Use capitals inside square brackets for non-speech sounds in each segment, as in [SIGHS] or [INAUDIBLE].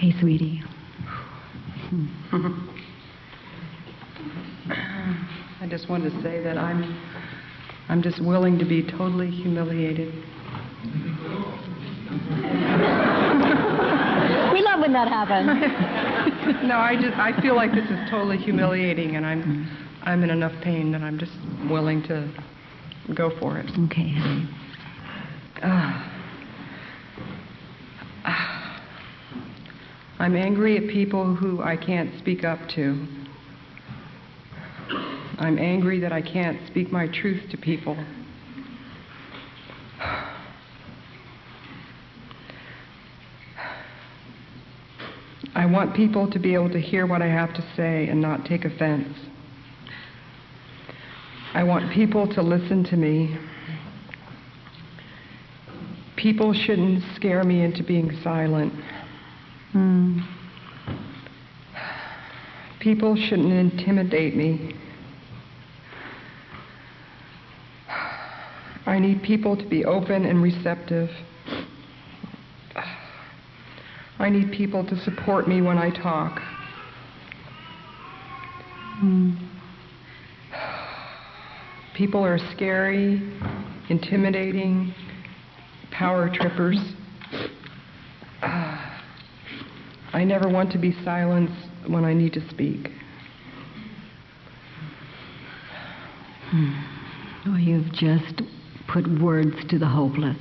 Okay, sweetie. I just wanted to say that I'm, I'm just willing to be totally humiliated. We love when that happens. [LAUGHS] no, I just I feel like this is totally humiliating, and I'm I'm in enough pain that I'm just willing to go for it. Okay, honey. Ah. I'm angry at people who I can't speak up to. I'm angry that I can't speak my truth to people. I want people to be able to hear what I have to say and not take offense. I want people to listen to me. People shouldn't scare me into being silent. Mm. People shouldn't intimidate me. I need people to be open and receptive. I need people to support me when I talk. Mm. People are scary, intimidating, power trippers. I never want to be silenced when I need to speak. Hmm. Oh, you've just put words to the hopeless.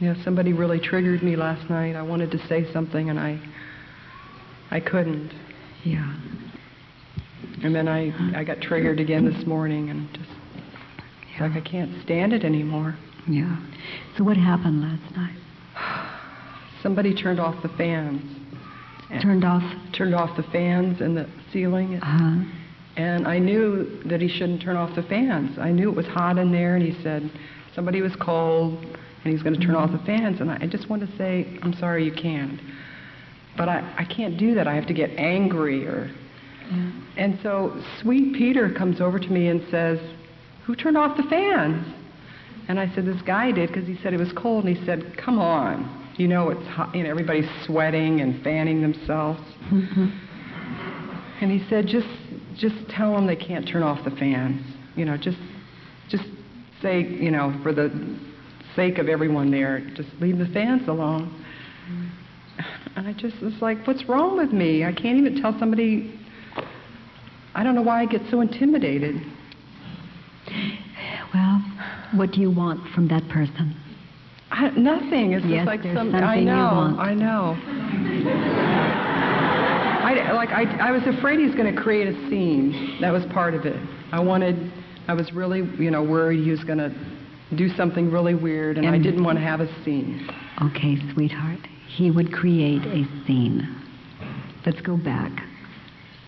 Yeah, somebody really triggered me last night. I wanted to say something and I I couldn't. Yeah. And then I I got triggered again this morning and just it's like I can't stand it anymore. Yeah. So what happened last night? Somebody turned off the fans. Turned off? Turned off the fans in the ceiling. Uh-huh. And I knew that he shouldn't turn off the fans. I knew it was hot in there and he said somebody was cold and he's going to turn off the fans. And I, I just want to say, I'm sorry you can't. But I, I can't do that. I have to get angry or. Yeah. And so sweet Peter comes over to me and says, Who turned off the fans? And I said, This guy did because he said it was cold. And he said, Come on. You know, it's hot. You know, everybody's sweating and fanning themselves. [LAUGHS] And he said, Just just tell them they can't turn off the fans. You know, just just say, you know, for the sake of everyone there, just leave the fans alone. And I just was like, what's wrong with me? I can't even tell somebody. I don't know why I get so intimidated. Well, what do you want from that person? I, nothing. It's yes, just like some. something I know. you want. I know. I like. I. I was afraid he was going to create a scene. That was part of it. I wanted. I was really, you know, worried he was going to do something really weird, and, I didn't want to have a scene. Okay, sweetheart. He would create a scene. Let's go back.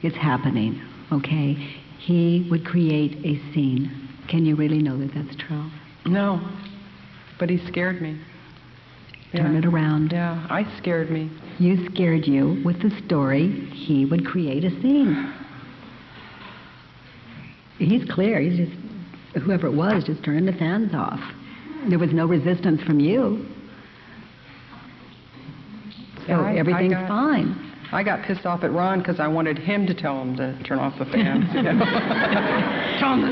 It's happening, okay? He would create a scene. Can you really know that that's true? No, but he scared me. Turn it around. Yeah, I scared me. You scared you with the story. He would create a scene. He's clear. He's just, whoever it was, just turning the fans off. There was no resistance from you. So I- I everything's got- fine. I got pissed off at Ron because I wanted him to tell him to turn off the fans. [LAUGHS] You know? tell him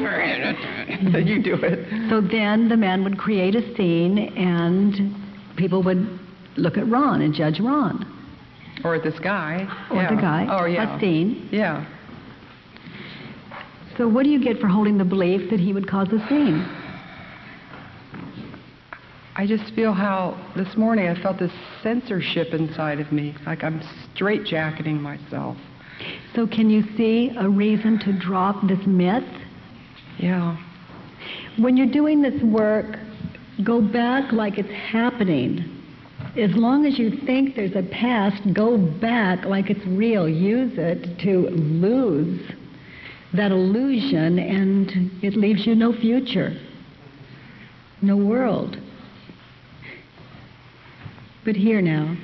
to. You do it. So then the man would create a scene and people would look at Ron and judge Ron. Or at this guy. Or yeah. the guy. Oh, yeah. A scene. Yeah. So what do you get for holding the belief that he would cause a scene? I just feel how this morning I felt this censorship inside of me, like I'm straitjacketing myself. So can you see a reason to drop this myth? Yeah. When you're doing this work, go back like it's happening. As long as you think there's a past, go back like it's real. Use it to lose that illusion, and it leaves you no future, no world. But here now,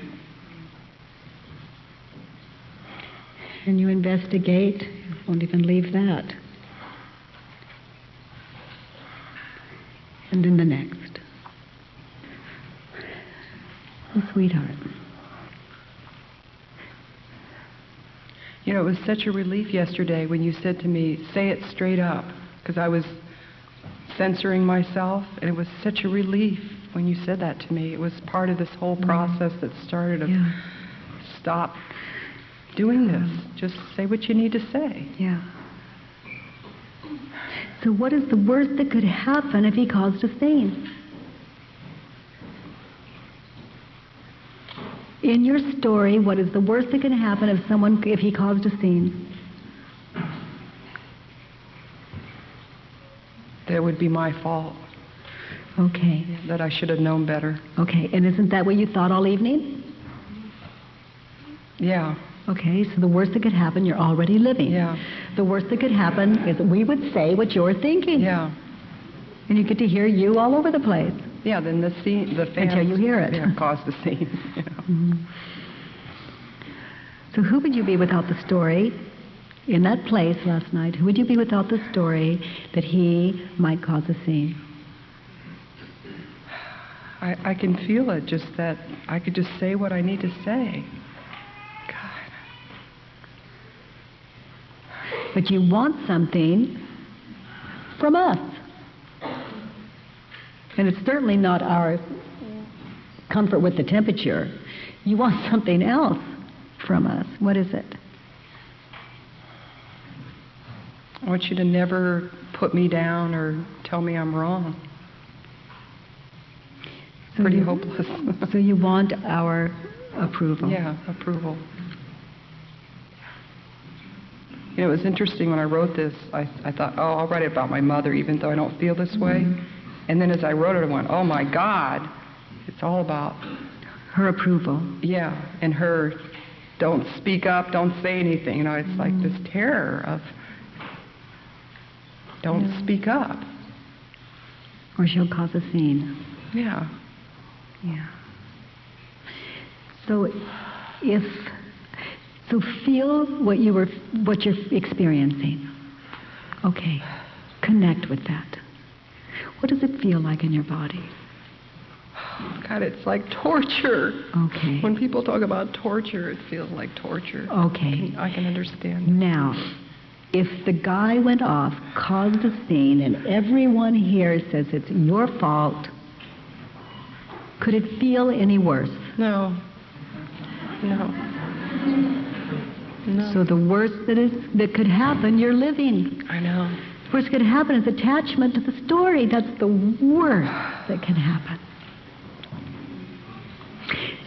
and you investigate, won't even leave that. And then the next. You sweetheart. You know, it was such a relief yesterday when you said to me, say it straight up, because I was censoring myself, and it was such a relief when you said that to me. It was part of this whole process that started of Yeah. stop doing this. Just say what you need to say. Yeah. So, what is the worst that could happen if he caused a scene? In your story, what is the worst that can happen if someone, if he caused a scene? That would be my fault, Okay. that I should have known better. Okay. And isn't that what you thought all evening? Yeah, Okay. So the worst that could happen, you're already living. Yeah. The worst that could happen is that we would say what you're thinking. yeah. And you get to hear you all over the place. Yeah, then the scene, the fans... Until you hear it. [LAUGHS] Yeah, caused the scene, [LAUGHS] you know. Mm-hmm. So who would you be without the story in that place last night? Who would you be without the story that he might cause a scene? I, I can feel it, just that I could just say what I need to say. God. But you want something from us. And it's certainly not our comfort with the temperature. You want something else from us. What is it? I want you to never put me down or tell me I'm wrong. So Pretty you- hopeless. [LAUGHS] So you want our approval. yeah, approval. You know, it was interesting when I wrote this, I, I thought, oh, I'll write it about my mother, even though I don't feel this way. Mm-hmm. And then as I wrote it, I went, oh my God, it's all about, Her approval. yeah, and her, don't speak up, don't say anything. You know, it's like this mm-hmm. terror of, don't speak up. Or she'll cause a scene. Yeah. Yeah. So if so feel what you were what you're experiencing. Okay. Connect with that. What does it feel like in your body? God, it's like torture. Okay. When people talk about torture, it feels like torture. Okay. I can understand. Now, if the guy went off, caused a scene, and everyone here says it's your fault, could it feel any worse? No. No. No. So the worst that is that could happen, you're living. I know. Worst could happen is attachment to the story. That's the worst that can happen.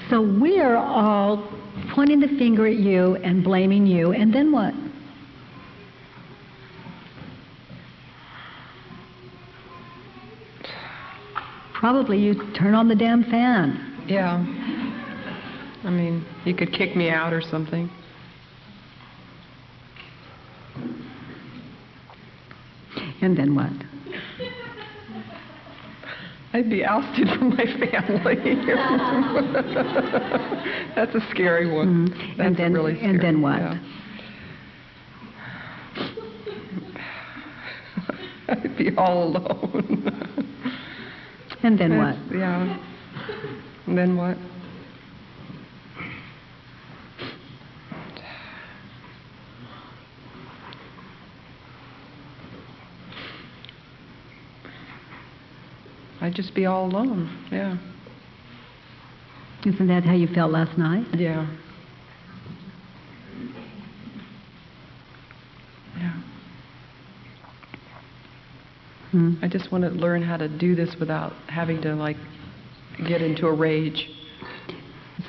So we are all pointing the finger at you and blaming you, and then what? Probably you turn on the damn fan. Yeah. I mean, you could kick me out or something. And then what? I'd be ousted from my family. [LAUGHS] That's a scary one. Mhm. And That's then- really and then what? yeah. [LAUGHS] I'd be all alone. [LAUGHS] And then what? Yeah. And then what? I'd just be all alone. Yeah. Isn't that how you felt last night? Yeah. Hmm. I just want to learn how to do this without having to like get into a rage.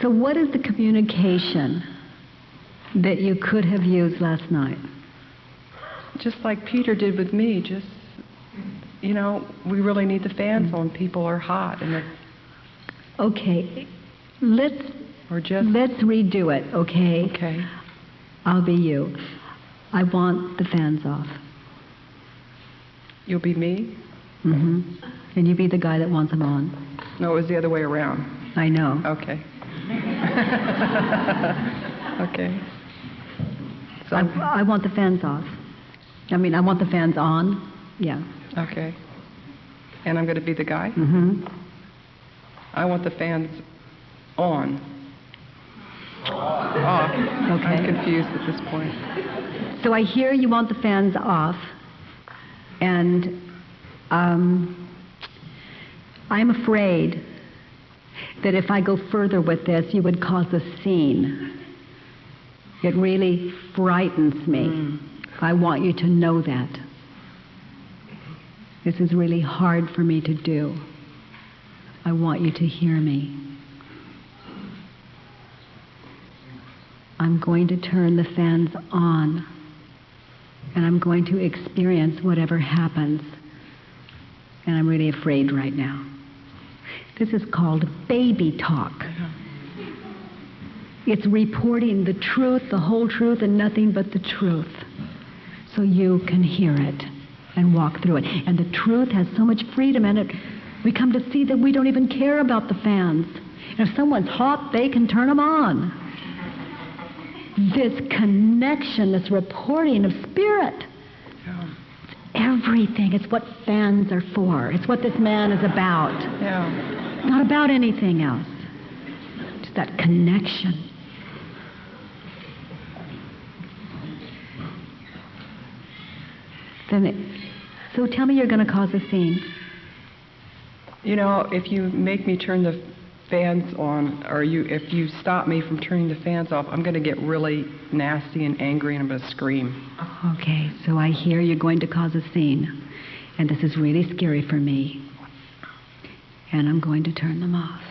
So, what is the communication that you could have used last night? Just like Peter did with me, just you know, we really need the fans on. People are hot and Okay, let's or just let's redo it. Okay, okay. I'll be you. I want the fans off. You'll be me? Mm-hmm. And you be the guy that wants them on. No, it was the other way around. I know. Okay. [LAUGHS] okay. So I, I want the fans off. I mean, I want the fans on. Yeah. okay. And I'm going to be the guy. Mm-hmm. I want the fans on. Off. Okay. I'm confused at this point. So I hear you want the fans off, and um, I'm afraid that if I go further with this, you would cause a scene. It really frightens me. I want you to know that. This is really hard for me to do. I want you to hear me. I'm going to turn the fans on and I'm going to experience whatever happens. And I'm really afraid right now. This is called baby talk. It's reporting the truth, the whole truth, and nothing but the truth. So you can hear it and walk through it. And the truth has so much freedom in it. We come to see that we don't even care about the fans. And if someone's hot, they can turn them on this connection, this reporting of spirit. Yeah. Everything. It's what fans are for. It's what this man is about. Yeah. Not about anything else. Just that connection. Then it, so tell me you're going to cause a scene. You know, if you make me turn the fans on, or you, if you stop me from turning the fans off, I'm going to get really nasty and angry, and I'm going to scream. Okay, so I hear you're going to cause a scene. And this is really scary for me. And I'm going to turn them off.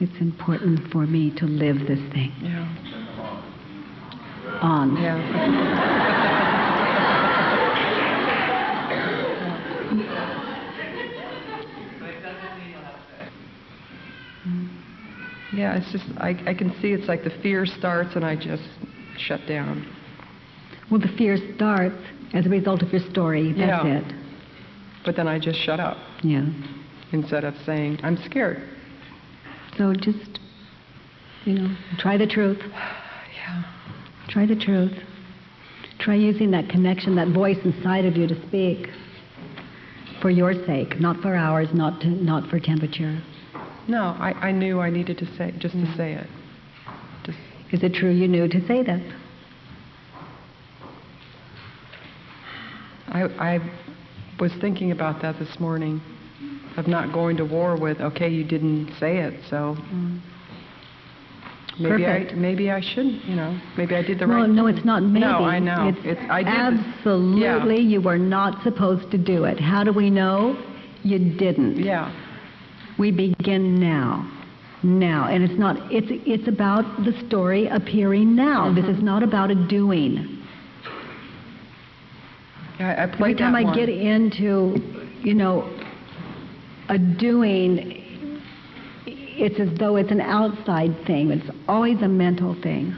It's important for me to live this thing Yeah. on. Yeah. [LAUGHS] Yeah, it's just, I, I can see it's like the fear starts and I just shut down. Well, the fear starts as a result of your story. That's Yeah. it. But then I just shut up Yeah. instead of saying, I'm scared. So just, you know, try the truth. [SIGHS] Yeah. Try the truth. Try using that connection, that voice inside of you to speak for your sake, not for ours, not, to, not for temperature. No, I, I knew I needed to say, just to mm. say it. Just, Is it true you knew to say that? I, I was thinking about that this morning, of not going to war with, okay, you didn't say it, so mm. maybe I, maybe I shouldn't, you know, maybe I did the no, right no, thing. it's not maybe. No, I know. It's, It's, I did. absolutely you were not supposed to do it. How do we know? You didn't. Yeah, We begin now. Now. And it's not it's it's about the story appearing now. This Mm-hmm. is not about a doing. I, I Every time I one. get into, you know, a doing, it's as though it's an outside thing. It's always a mental thing.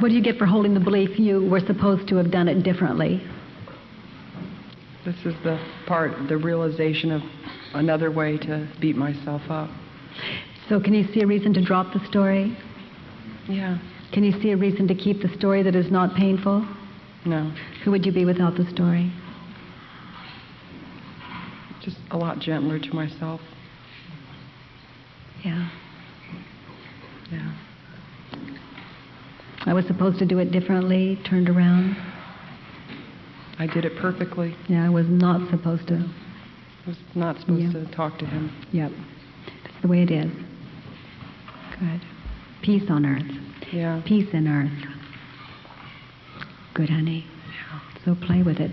What do you get for holding the belief you were supposed to have done it differently? This is the part, the realization of another way to beat myself up. So, can you see a reason to drop the story? Yeah. Can you see a reason to keep the story that is not painful? No, Who would you be without the story? just a lot gentler to myself. Yeah. Yeah. I was supposed to do it differently, turned around. I did it perfectly. Yeah, I was not supposed to. I was not supposed Yeah. to talk to him. Yep. That's the way it is. Good. Peace on earth. Yeah. Peace in earth. Good, honey. Yeah. So play with it.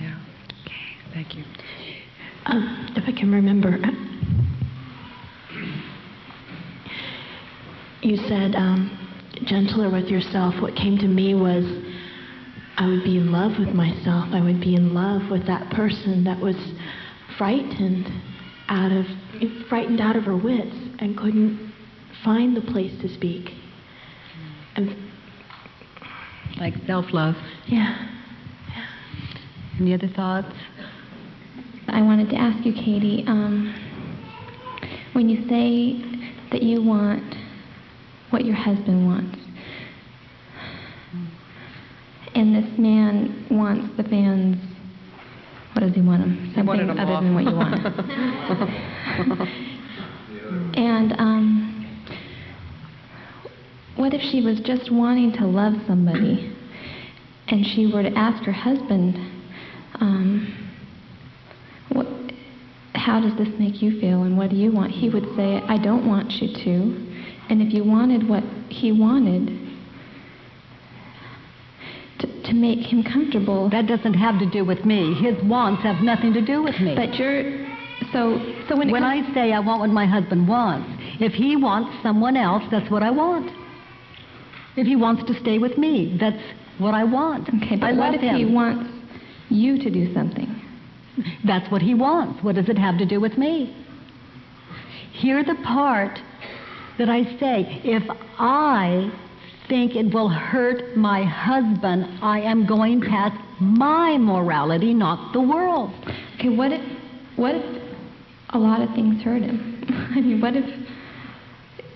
Yeah. Okay. Thank you. Um, if I can remember, you said um, gentler with yourself. What came to me was I would be in love with myself. I would be in love with that person that was frightened out of frightened out of her wits and couldn't find the place to speak. And Like self love. yeah, Any other thoughts? I wanted to ask you, Katie, um, when you say that you want what your husband wants, and this man wants the fans, what does he want them? He Something wanted 'em other off. than what you want. [LAUGHS] and um, what if she was just wanting to love somebody, and she were to ask her husband, um, "What? How does this make you feel? And what do you want?" He would say, "I don't want you to." And if you wanted what he wanted, to, to make him comfortable. That doesn't have to do with me. His wants have nothing to do with me. But you're so so when when comes, I say I want what my husband wants, if he wants someone else, that's what I want. If he wants to stay with me, that's what I want. okay, but I what if him. he wants you to do something? That's what he wants. What does it have to do with me? Hear the part that I say. If I think it will hurt my husband, I am going past my morality, not the world. Okay, what if what if a lot of things hurt him? [LAUGHS] I mean, what if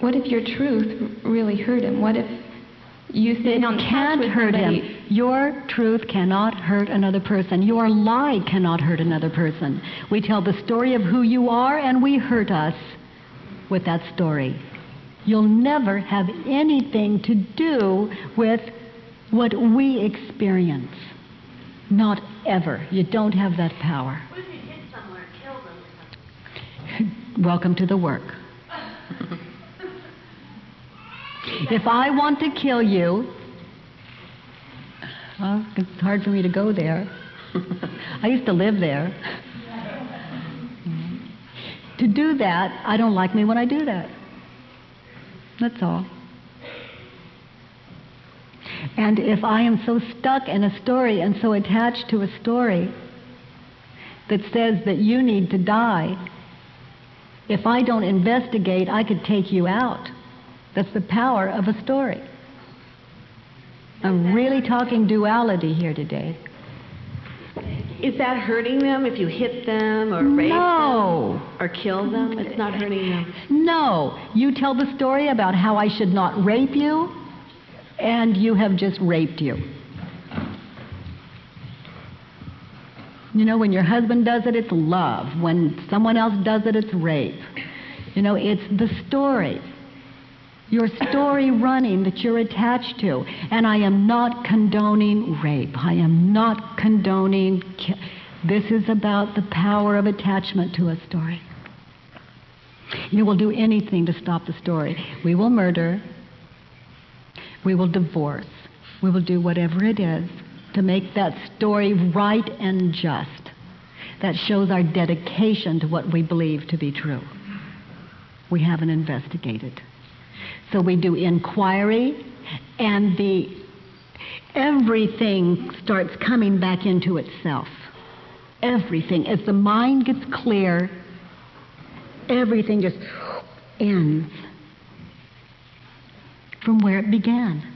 what if your truth really hurt him? What if you sitting It on can't hurt somebody, him. Your truth cannot hurt another person. Your lie cannot hurt another person. We tell the story of who you are, and we hurt us with that story. You'll never have anything to do with what we experience. Not ever. You don't have that power. What if you hit someone or killed them or something? Welcome to the work. If I want to kill you, well, it's hard for me to go there. I used to live there. [LAUGHS] To do that, I don't like me when I do that. That's all. And if I am so stuck in a story and so attached to a story that says that you need to die, if I don't investigate, I could take you out. That's the power of a story. I'm really talking duality here today. Is that hurting them if you hit them or rape No. them or kill them? It's not hurting them. No, you tell the story about how I should not rape you, and you have just raped you. You know, when your husband does it, it's love. When someone else does it, it's rape. You know, it's the story. Your story running that you're attached to. And I am not condoning rape. I am not condoning. This is about the power of attachment to a story. You will do anything to stop the story. We will murder. We will divorce. We will do whatever it is to make that story right and just. That shows our dedication to what we believe to be true. We haven't investigated. So we do inquiry, and the everything starts coming back into itself. Everything. As the mind gets clear, everything just ends from where it began.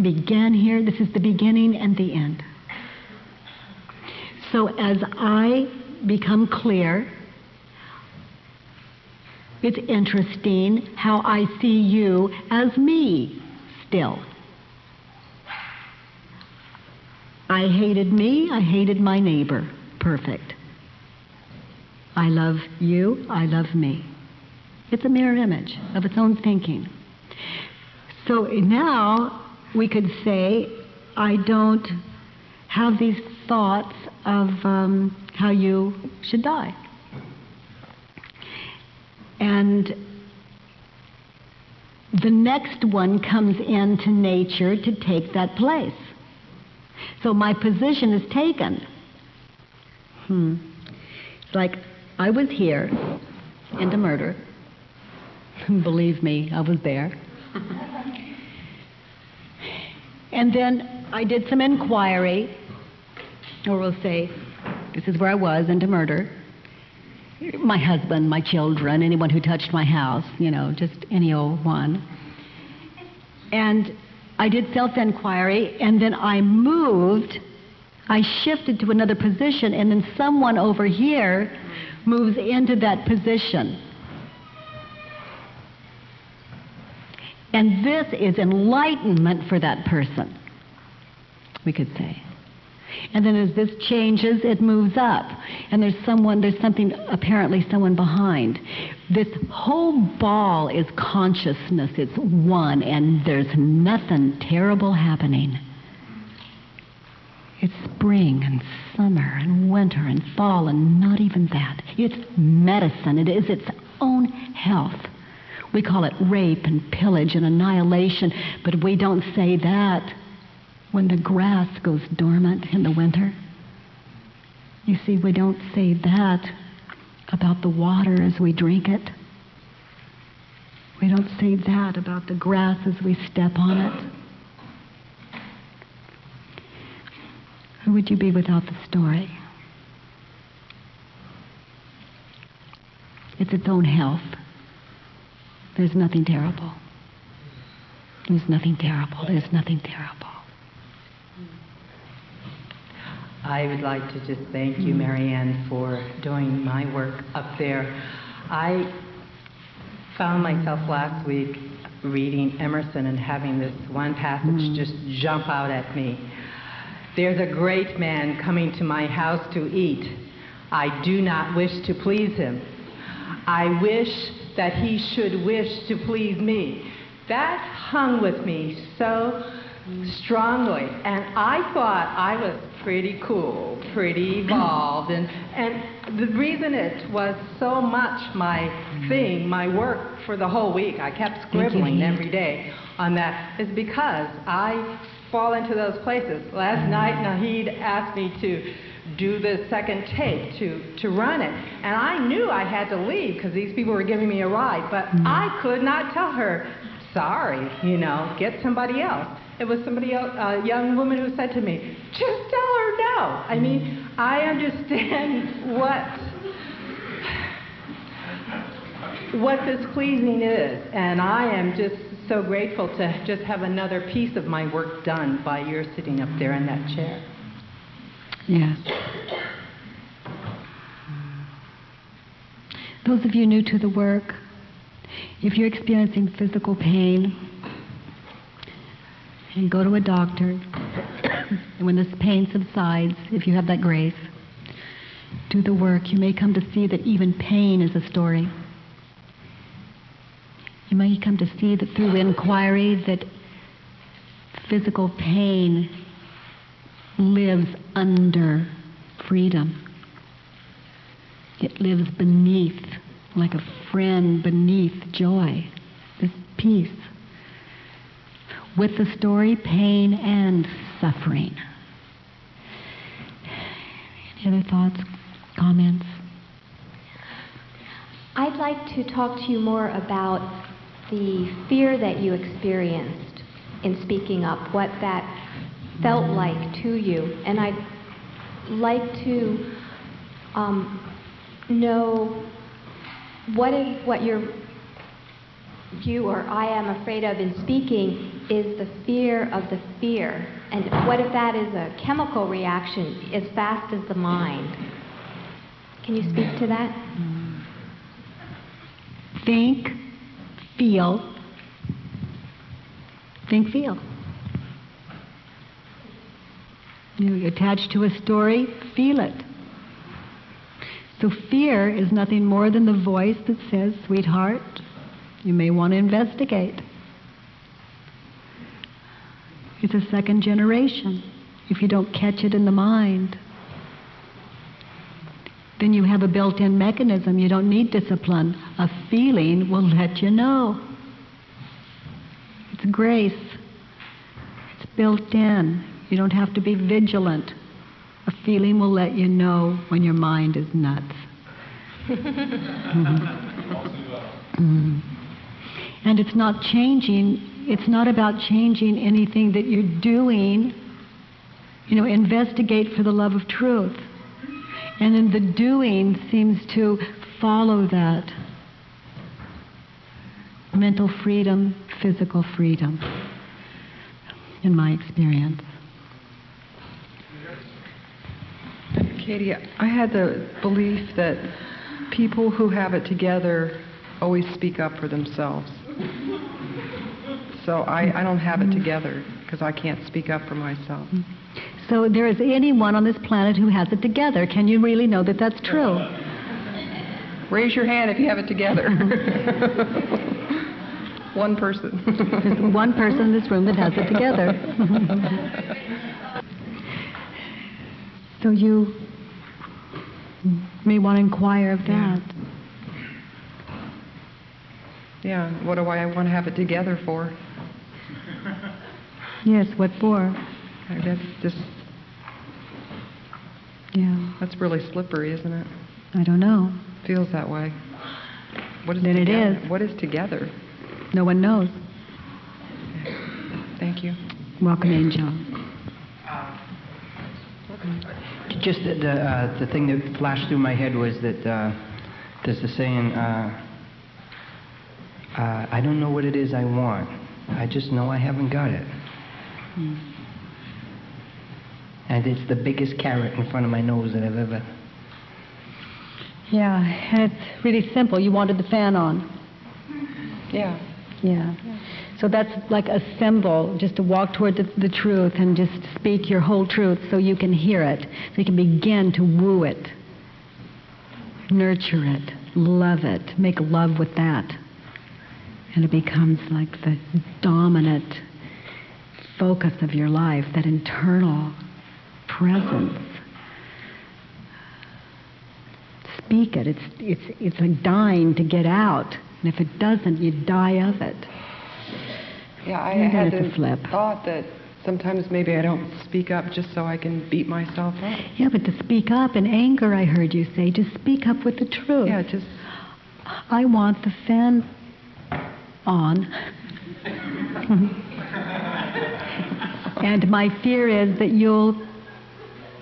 Began here, this is the beginning and the end. So as I become clear, it's interesting how I see you as me still. I hated me, I hated my neighbor. Perfect. I love you, I love me. It's a mirror image of its own thinking. So now we could say, I don't have these thoughts of um, how you should die. And the next one comes into nature to take that place. So my position is taken. Hmm. It's like I was here into murder. [LAUGHS] Believe me, I was there. [LAUGHS] And then I did some inquiry, or we'll say, this is where I was into murder. My husband, my children, anyone who touched my house, you know, just any old one. And I did self inquiry, and then I moved. I shifted to another position, and then someone over here moves into that position. And this is enlightenment for that person, we could say. And then as this changes, it moves up. And there's someone, there's something, apparently someone behind. This whole ball is consciousness. It's one, and there's nothing terrible happening. It's spring and summer and winter and fall and not even that. It's medicine. It is its own health. We call it rape and pillage and annihilation, but we don't say that when the grass goes dormant in the winter. You see, we don't say that about the water as we drink it. We don't say that about the grass as we step on it. Who would you be without the story? It's its own health. There's nothing terrible. There's nothing terrible. There's nothing terrible. I would like to just thank you, hmm. Marianne, for doing my work up there. I found myself last week reading Emerson and having this one passage hmm. just jump out at me. There's a great man coming to my house to eat. I do not wish to please him. I wish that he should wish to please me. That hung with me so strongly. And I thought I was pretty cool, pretty evolved. And, and the reason it was so much my thing, my work for the whole week, I kept scribbling every day on that, is because I fall into those places. Last night, Nahid asked me to do the second take to, to run it. And I knew I had to leave because these people were giving me a ride, but mm-hmm. I could not tell her, sorry, you know, get somebody else. It was somebody else, a young woman who said to me, just tell her no. I mean, I understand [LAUGHS] what what this pleasing is, and I am just so grateful to just have another piece of my work done by your sitting up there in that chair. Yes. Those of you new to the work, if you're experiencing physical pain, and go to a doctor, and when this pain subsides, if you have that grace, do the work, you may come to see that even pain is a story. You may come to see that through inquiry that physical pain lives under freedom. It lives beneath, like a friend beneath joy, this peace. With the story, pain and suffering. Any other thoughts, comments? I'd like to talk to you more about the fear that you experienced in speaking up, what that felt like to you. And I'd like to um, know what if what you're, you or I am afraid of in speaking is the fear of the fear. And what if that is a chemical reaction as fast as the mind? Can you speak to that? Think, feel. Think, feel. You're attached to a story, feel it. So fear is nothing more than the voice that says, sweetheart, you may want to investigate. It's a second generation if you don't catch it in the mind. Then you have a built in mechanism. You don't need discipline. A feeling will let you know. It's grace, it's built in. You don't have to be vigilant. A feeling will let you know when your mind is nuts. [LAUGHS] [LAUGHS] Mhm. And it's not changing, it's not about changing anything that you're doing. You know, investigate for the love of truth. And then the doing seems to follow that. Mental freedom, physical freedom, in my experience. Katie, I had the belief that people who have it together always speak up for themselves. So I, I don't have it together because I can't speak up for myself. So there is anyone on this planet who has it together. Can you really know that that's true? Raise your hand if you have it together. [LAUGHS] One person. There's one person in this room that has it together. [LAUGHS] so you may want to inquire of that. Yeah, what do I want to have it together for? Yes, what for? I guess just, Yeah, that's really slippery, isn't it? I don't know. Feels that way. What is Then it together? is. What is together? No one knows. Thank you. Welcome, Angel. Just the, the, uh, the thing that flashed through my head was that uh, there's the saying, uh, uh, I don't know what it is I want. I just know I haven't got it. Hmm. And it's the biggest carrot in front of my nose that I've ever. Yeah, and it's really simple. You wanted the fan on. Yeah. Yeah. So that's like a symbol, just to walk toward the, the truth and just speak your whole truth so you can hear it, so you can begin to woo it, nurture it, love it, make love with that. And it becomes like the dominant focus of your life, that internal presence. Speak it. It's, it's, it's like dying to get out. And if it doesn't, you die of it. Yeah, I had that's a the flip. thought that sometimes maybe I don't speak up just so I can beat myself up. Yeah, but to speak up in anger, I heard you say, just speak up with the truth. Yeah, just I want the fan on. [LAUGHS] and my fear is that you'll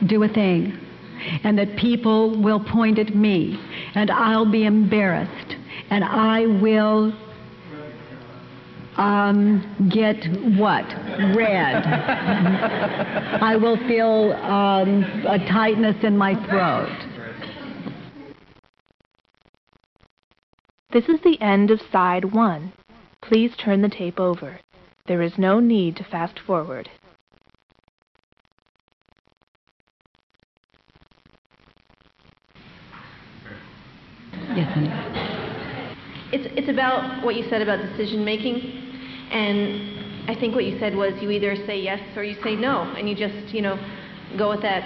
do a thing and that people will point at me and I'll be embarrassed and I will um, get what? Red. I will feel um, a tightness in my throat. This is the end of side one. Please turn the tape over. There is no need to fast forward. Yes. It's, it's about what you said about decision making. And I think what you said was you either say yes or you say no. And you just, you know, go with that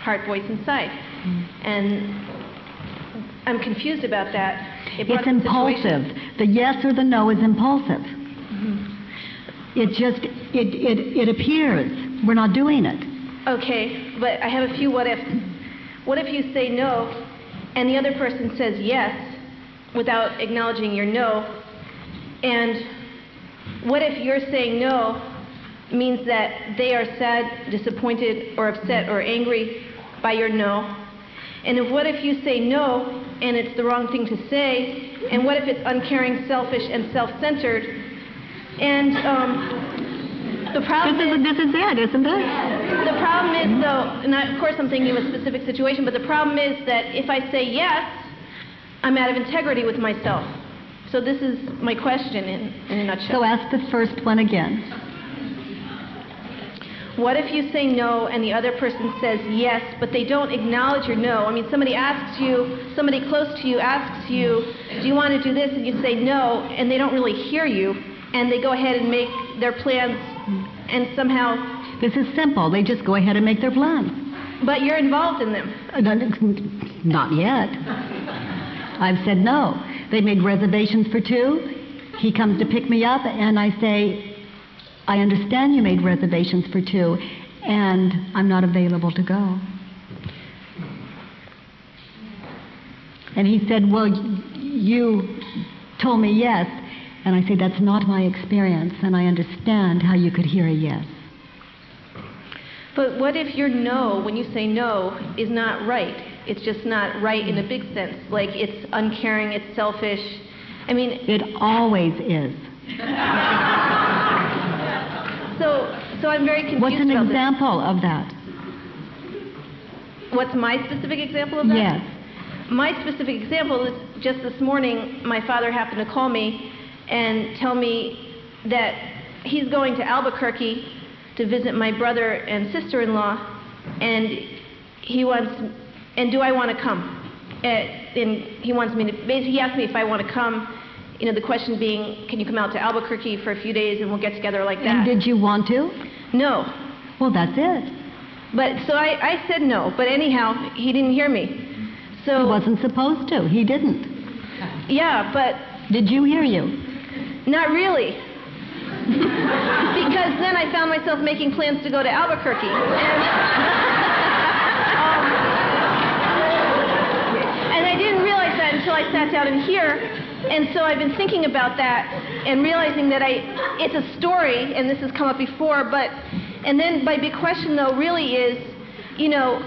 heart voice inside. Mm-hmm. And I'm confused about that. It It's impulsive. situations- The yes or the no is impulsive. Mm-hmm. It just, it, it, it appears. We're not doing it. Okay, but I have a few what ifs. What if you say no and the other person says yes without acknowledging your no? And what if you're saying no means that they are sad, disappointed, or upset or angry by your no? And if, what if you say no and it's the wrong thing to say? And what if it's uncaring, selfish, and self centered? And um, the problem This is. is, this is it, isn't it? The problem is, though, and I, of course I'm thinking of a specific situation, but the problem is that if I say yes, I'm out of integrity with myself. So this is my question in, in a nutshell. So ask the first one again. What if you say no and the other person says yes, but they don't acknowledge your no? I mean, somebody asks you, somebody close to you asks you, do you want to do this? And you say no, and they don't really hear you, and they go ahead and make their plans, and somehow, This is simple. They just go ahead and make their plans. but you're involved in them. Uh, Not yet. I've said no. They made reservations for two. He comes to pick me up, and I say, I understand you made reservations for two, and I'm not available to go. And he said, Well, you told me yes. And I say, That's not my experience, and I understand how you could hear a yes. But what if your no, when you say no, is not right? It's just not right in a big sense. Like it's uncaring, it's selfish. I mean, It always is. [LAUGHS] so so I'm very confused What's an example of that? What's my specific example of that? Yes. My specific example is just this morning, my father happened to call me and tell me that he's going to Albuquerque to visit my brother and sister-in-law and he wants, and do I want to come? And he wants me to, basically, he asked me if I want to come. You know, the question being, can you come out to Albuquerque for a few days and we'll get together like that? And did you want to? No. Well, that's it. But so I, I said no. But anyhow, he didn't hear me. So He wasn't supposed to. He didn't. yeah, but Did you hear you? Not really. because then I found myself making plans to go to Albuquerque. And, um, and I didn't realize that until I sat down in here. And so I've been thinking about that and realizing that I it's a story and this has come up before, but and then my big question though really is, you know,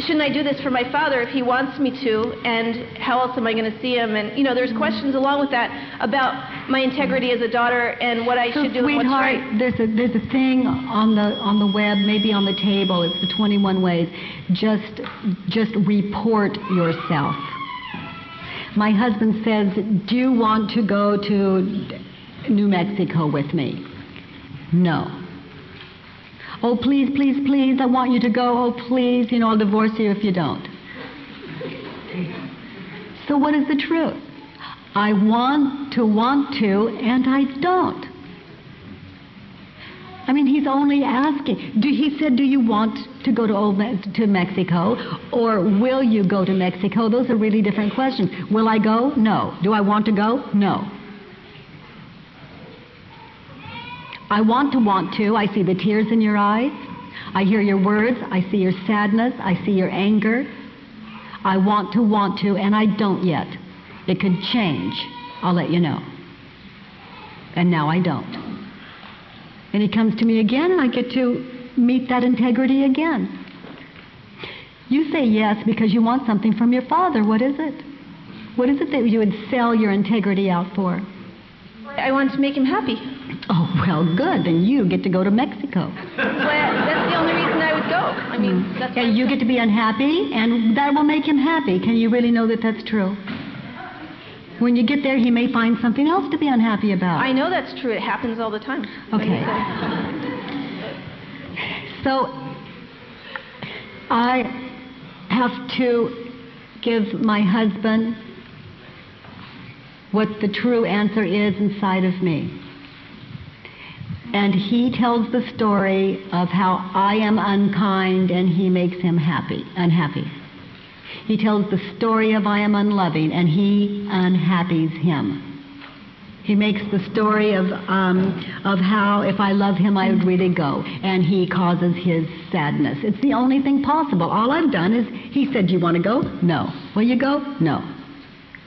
shouldn't I do this for my father if he wants me to? And how else am I going to see him? And you know, there's mm-hmm. questions along with that about my integrity as a daughter and what I So, should do and what's sweetheart, right. there's a there's a thing on the on the web, maybe on the table. It's the 21 ways. Just just report yourself. My husband says, "Do you want to go to New Mexico with me?" No. Oh, please, please, please, I want you to go. Oh, please, you know, I'll divorce you if you don't. So, what is the truth? I want to want to, and I don't. I mean, he's only asking. Do, he said, "Do you want to go to old Me- to Mexico, or will you go to Mexico?" Those are really different questions. Will I go? No. Do I want to go? No. I want to want to. I see the tears in your eyes. I hear your words. I see your sadness. I see your anger. I want to want to, and I don't yet. It could change. I'll let you know. And now I don't. And he comes to me again, and I get to meet that integrity again. You say yes because you want something from your father. What is it? What is it that you would sell your integrity out for? I want to make him happy. Oh, well, good. Then you get to go to Mexico. Well, that's the only reason I would go. I mean, mm. that's why And you get to be unhappy, and that will make him happy. Can you really know that that's true? When you get there, he may find something else to be unhappy about. I know that's true. It happens all the time. Okay. So I have to give my husband what the true answer is inside of me. And he tells the story of how I am unkind and he makes him happy, unhappy. He tells the story of I am unloving and he unhappies him. He makes the story of, um, of how if I love him, I would really go. And he causes his sadness. It's the only thing possible. All I've done is, he said, Do you want to go? No. Will you go? No.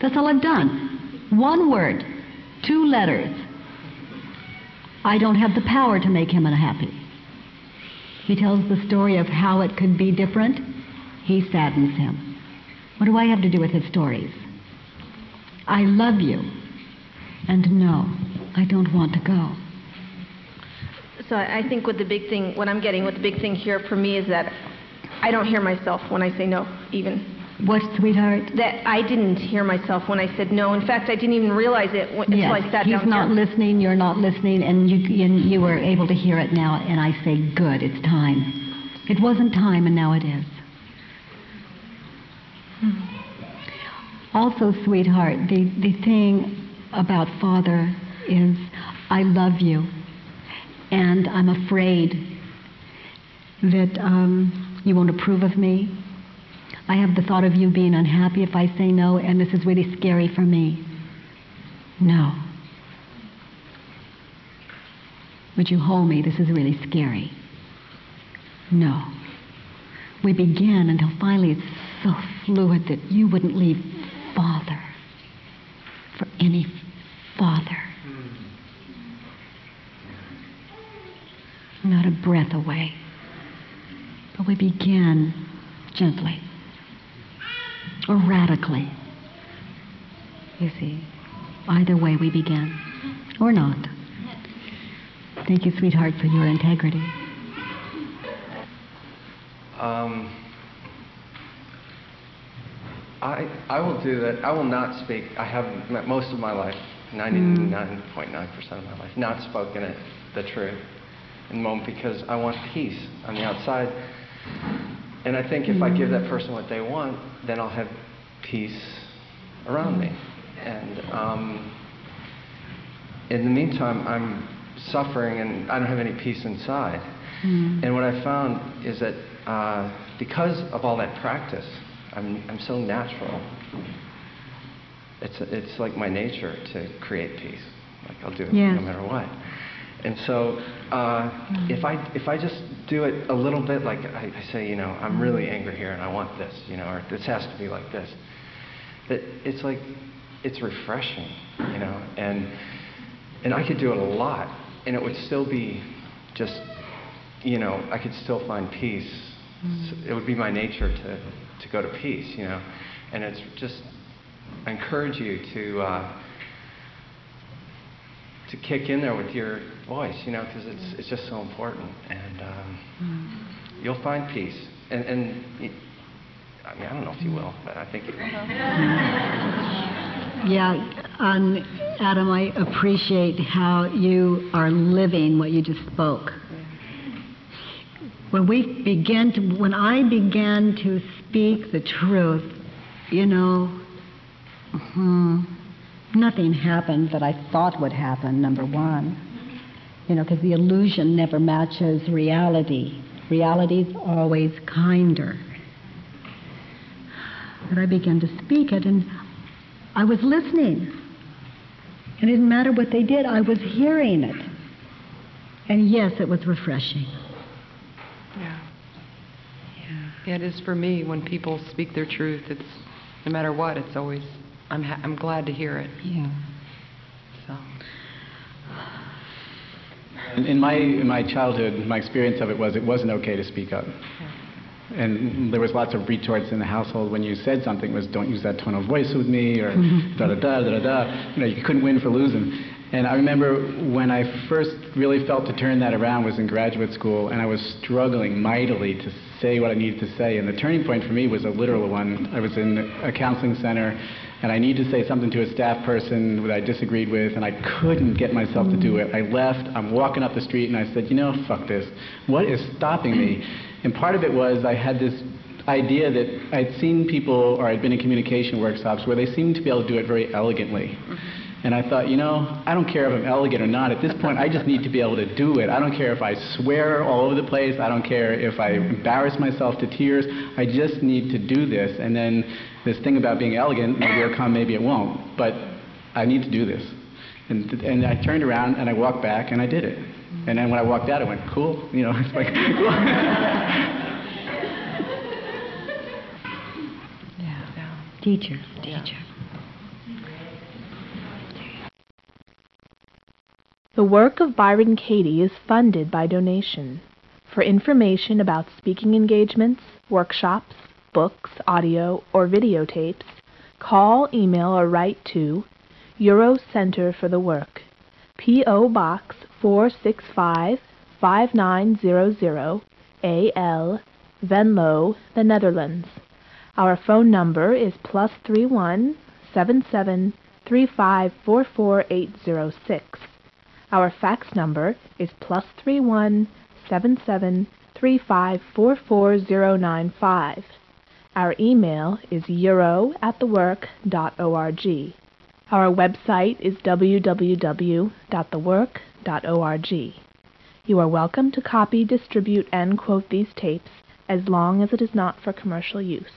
That's all I've done. One word, two letters. I don't have the power to make him unhappy. He tells the story of how it could be different. He saddens him. What do I have to do with his stories? I love you. And no, I don't want to go. So I think what the big thing, what I'm getting, what the big thing here for me is that I don't hear myself when I say no, even. What, sweetheart? That I didn't hear myself when I said no. In fact, I didn't even realize it when, until I Yes, sat he's down not here. listening, you're not listening, and you, and you were able to hear it now, and I say, good, it's time. It wasn't time, and now it is. Also, sweetheart, the, the thing about Father is I love you, and I'm afraid that um, you won't approve of me. I have the thought of you being unhappy if I say no, and this is really scary for me. No. Would you hold me? This is really scary. No. We began until finally it's so fluid that you wouldn't leave Father for any Father. Not a breath away. But we began gently or radically. You see, either way we begin, or not. Thank you, sweetheart, for your integrity. Um, I, I will do that. I will not speak. I have most of my life, 99.9% of my life, not spoken it, the truth in the moment because I want peace on the outside. And I think if I give that person what they want, then I'll have peace around me. And um, in the meantime, I'm suffering and I don't have any peace inside. And what I found is that uh, because of all that practice, I'm, I'm so natural. It's, it's like my nature to create peace. Like I'll do it Yes. no matter what. And so uh, if, I, if I just do it a little bit, like I, I say, you know, I'm really angry here and I want this, you know, or this has to be like this, that it's like, it's refreshing, you know, and, and I could do it a lot and it would still be just, you know, I could still find peace. S- It would be my nature to, to go to peace, you know, and it's just, I encourage you to, uh, to kick in there with your voice, you know, because it's, it's just so important. And um, you'll find peace. And, and I mean, I don't know if you will, but I think you will. [LAUGHS] Yeah, um, Adam, I appreciate how you are living what you just spoke. When we began to, when I began to speak the truth, you know, hmm, nothing happened that I thought would happen, number one. You know, because the illusion never matches reality. Reality is always kinder. But I began to speak it, and I was listening. It didn't matter what they did, I was hearing it. And yes, it was refreshing. Yeah. Yeah, it is for me when people speak their truth. It's no matter what. It's always I'm ha- I'm glad to hear it. Yeah. So In- In my, in my childhood, my experience of it was it wasn't okay to speak up. And there was lots of retorts in the household when you said something was don't use that tone of voice with me or [LAUGHS] da da da da da da. You know, you couldn't win for losing. And I remember when I first really felt to turn that around was in graduate school and I was struggling mightily to say what I needed to say. And the turning point for me was a literal one. I was in a counseling center and I need to say something to a staff person that I disagreed with, and I couldn't get myself to do it. I left, I'm walking up the street, and I said, you know, fuck this. What is stopping me? And part of it was I had this idea that I'd seen people, or I'd been in communication workshops where they seemed to be able to do it very elegantly. Mm-hmm. And I thought, you know, I don't care if I'm elegant or not. At this point, I just need to be able to do it. I don't care if I swear all over the place. I don't care if I embarrass myself to tears. I just need to do this. And then this thing about being elegant, maybe it'll come, maybe it won't. But I need to do this. And, and I turned around and I walked back and I did it. And then when I walked out, I went, cool. You know, [LAUGHS] it's like, [LAUGHS] yeah. Teacher, teacher. The work of Byron Katie is funded by donation. For information about speaking engagements, workshops, books, audio, or videotapes, call, email, or write to Euro Center for the Work, P.O. Box 465 5900 AL, Venlo, the Netherlands. Our phone number is plus 31 77 3544 806. Our fax number is plus three one seven seven three five four four zero nine five. Our email is euro at thework.org. Our website is www.thework.org. You are welcome to copy, distribute, and quote these tapes as long as it is not for commercial use.